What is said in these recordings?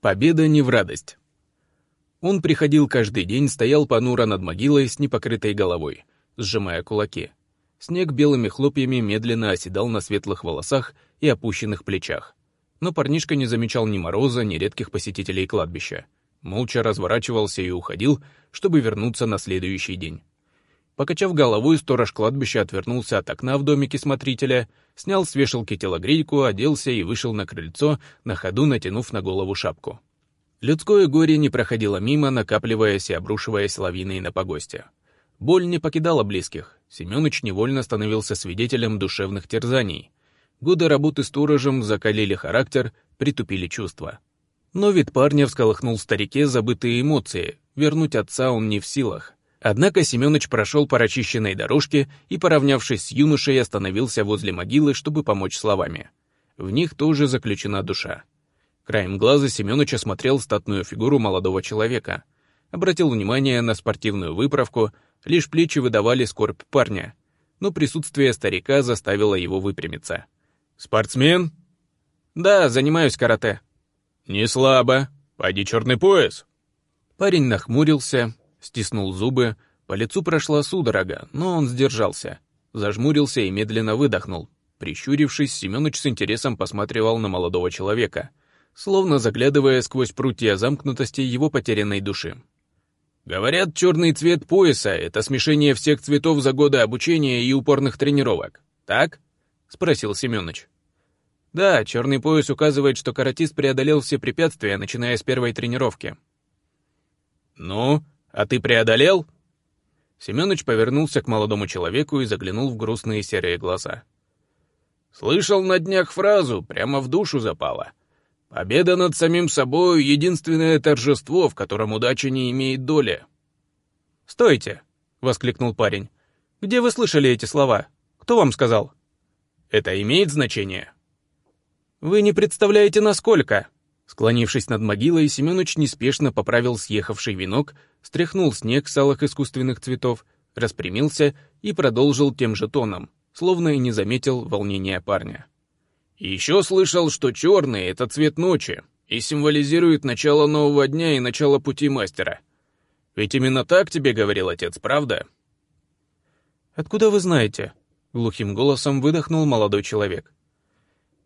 Победа не в радость. Он приходил каждый день, стоял понуро над могилой с непокрытой головой, сжимая кулаки. Снег белыми хлопьями медленно оседал на светлых волосах и опущенных плечах. Но парнишка не замечал ни мороза, ни редких посетителей кладбища. Молча разворачивался и уходил, чтобы вернуться на следующий день. Покачав головой, сторож кладбища отвернулся от окна в домике смотрителя, снял с вешалки телогрейку, оделся и вышел на крыльцо, на ходу натянув на голову шапку. Людское горе не проходило мимо, накапливаясь и обрушиваясь лавиной на погосте. Боль не покидала близких. Семёныч невольно становился свидетелем душевных терзаний. Годы работы сторожем закалили характер, притупили чувства. Но вид парня всколыхнул старике забытые эмоции. Вернуть отца он не в силах. Однако Семёныч прошел по расчищенной дорожке и, поравнявшись с юношей, остановился возле могилы, чтобы помочь словами. В них тоже заключена душа. Краем глаза Семёныч осмотрел статную фигуру молодого человека. Обратил внимание на спортивную выправку, лишь плечи выдавали скорбь парня. Но присутствие старика заставило его выпрямиться. «Спортсмен?» «Да, занимаюсь карате». «Не слабо. Пойди черный пояс». Парень нахмурился, стиснул зубы, по лицу прошла судорога, но он сдержался. Зажмурился и медленно выдохнул. Прищурившись, Семёныч с интересом посматривал на молодого человека, словно заглядывая сквозь прутья замкнутости его потерянной души. «Говорят, черный цвет пояса — это смешение всех цветов за годы обучения и упорных тренировок, так?» — спросил Семёныч. «Да, черный пояс указывает, что каратист преодолел все препятствия, начиная с первой тренировки». «Ну, а ты преодолел?» Семёныч повернулся к молодому человеку и заглянул в грустные серые глаза. «Слышал на днях фразу, прямо в душу запала. Победа над самим собой — единственное торжество, в котором удача не имеет доли». «Стойте!» — воскликнул парень. «Где вы слышали эти слова? Кто вам сказал?» «Это имеет значение?» «Вы не представляете, насколько!» Склонившись над могилой, Семёныч неспешно поправил съехавший венок, стряхнул снег с алых искусственных цветов, распрямился и продолжил тем же тоном, словно и не заметил волнения парня. «Еще слышал, что черный — это цвет ночи и символизирует начало нового дня и начало пути мастера. Ведь именно так тебе говорил отец, правда?» «Откуда вы знаете?» — глухим голосом выдохнул молодой человек.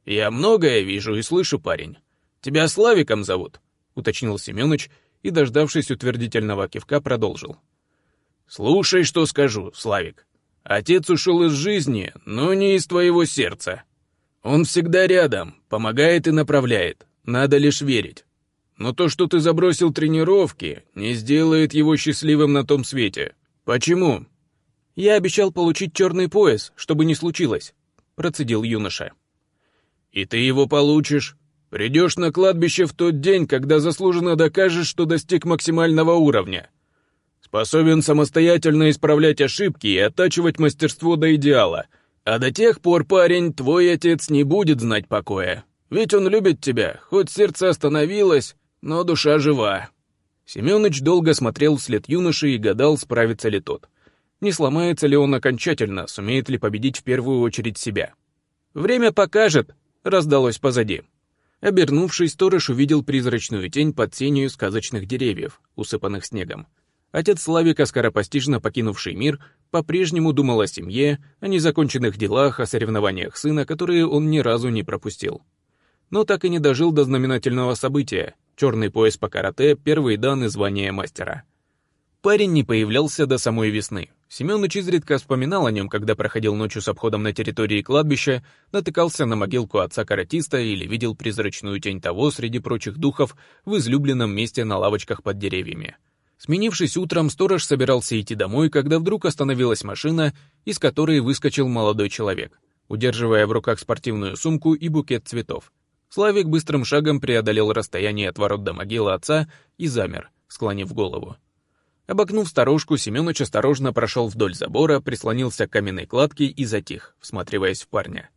«Я многое вижу и слышу, парень. Тебя Славиком зовут», — уточнил Семёныч и, дождавшись утвердительного кивка, продолжил. «Слушай, что скажу, Славик. Отец ушел из жизни, но не из твоего сердца. Он всегда рядом, помогает и направляет, надо лишь верить. Но то, что ты забросил тренировки, не сделает его счастливым на том свете. Почему?» «Я обещал получить черный пояс, чтобы не случилось», — процедил юноша. «И ты его получишь. Придешь на кладбище в тот день, когда заслуженно докажешь, что достиг максимального уровня. Способен самостоятельно исправлять ошибки и оттачивать мастерство до идеала. А до тех пор, парень, твой отец не будет знать покоя. Ведь он любит тебя, хоть сердце остановилось, но душа жива». Семёныч долго смотрел вслед юноши и гадал, справится ли тот. Не сломается ли он окончательно, сумеет ли победить в первую очередь себя. «Время покажет», — раздалось позади. Обернувшись, сторож увидел призрачную тень под тенью сказочных деревьев, усыпанных снегом. Отец Славика, скоропостижно покинувший мир, по-прежнему думал о семье, о незаконченных делах, о соревнованиях сына, которые он ни разу не пропустил. Но так и не дожил до знаменательного события — черный пояс по карате, первый дан и звание мастера. Парень не появлялся до самой весны, Семёныч изредка вспоминал о нем, когда проходил ночью с обходом на территории кладбища, натыкался на могилку отца-каратиста или видел призрачную тень того среди прочих духов в излюбленном месте на лавочках под деревьями. Сменившись утром, сторож собирался идти домой, когда вдруг остановилась машина, из которой выскочил молодой человек, удерживая в руках спортивную сумку и букет цветов. Славик быстрым шагом преодолел расстояние от ворот до могилы отца и замер, склонив голову. Обогнув сторожку, Семёныч осторожно прошел вдоль забора, прислонился к каменной кладке и затих, всматриваясь в парня.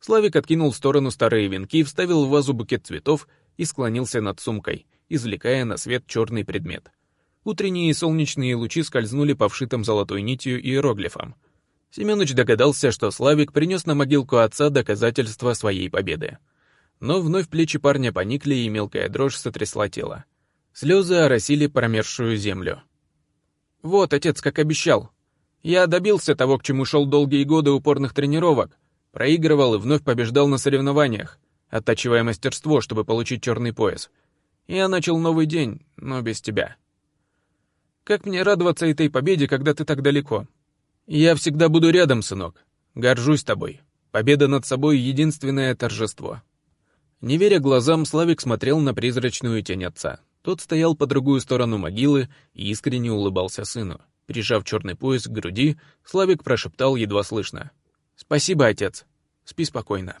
Славик откинул в сторону старые венки, вставил в вазу букет цветов и склонился над сумкой, извлекая на свет черный предмет. Утренние солнечные лучи скользнули по вшитым золотой нитью иероглифам. Семёныч догадался, что Славик принес на могилку отца доказательства своей победы. Но вновь плечи парня поникли, и мелкая дрожь сотрясла тело. Слезы оросили промерзшую землю. «Вот, отец, как обещал. Я добился того, к чему шел долгие годы упорных тренировок. Проигрывал и вновь побеждал на соревнованиях, оттачивая мастерство, чтобы получить черный пояс. Я начал новый день, но без тебя. Как мне радоваться этой победе, когда ты так далеко? Я всегда буду рядом, сынок. Горжусь тобой. Победа над собой — единственное торжество». Не веря глазам, Славик смотрел на призрачную тень отца. Тот стоял по другую сторону могилы и искренне улыбался сыну. Прижав черный пояс к груди, Славик прошептал едва слышно. «Спасибо, отец. Спи спокойно».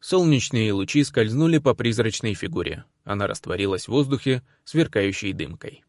Солнечные лучи скользнули по призрачной фигуре. Она растворилась в воздухе, сверкающей дымкой.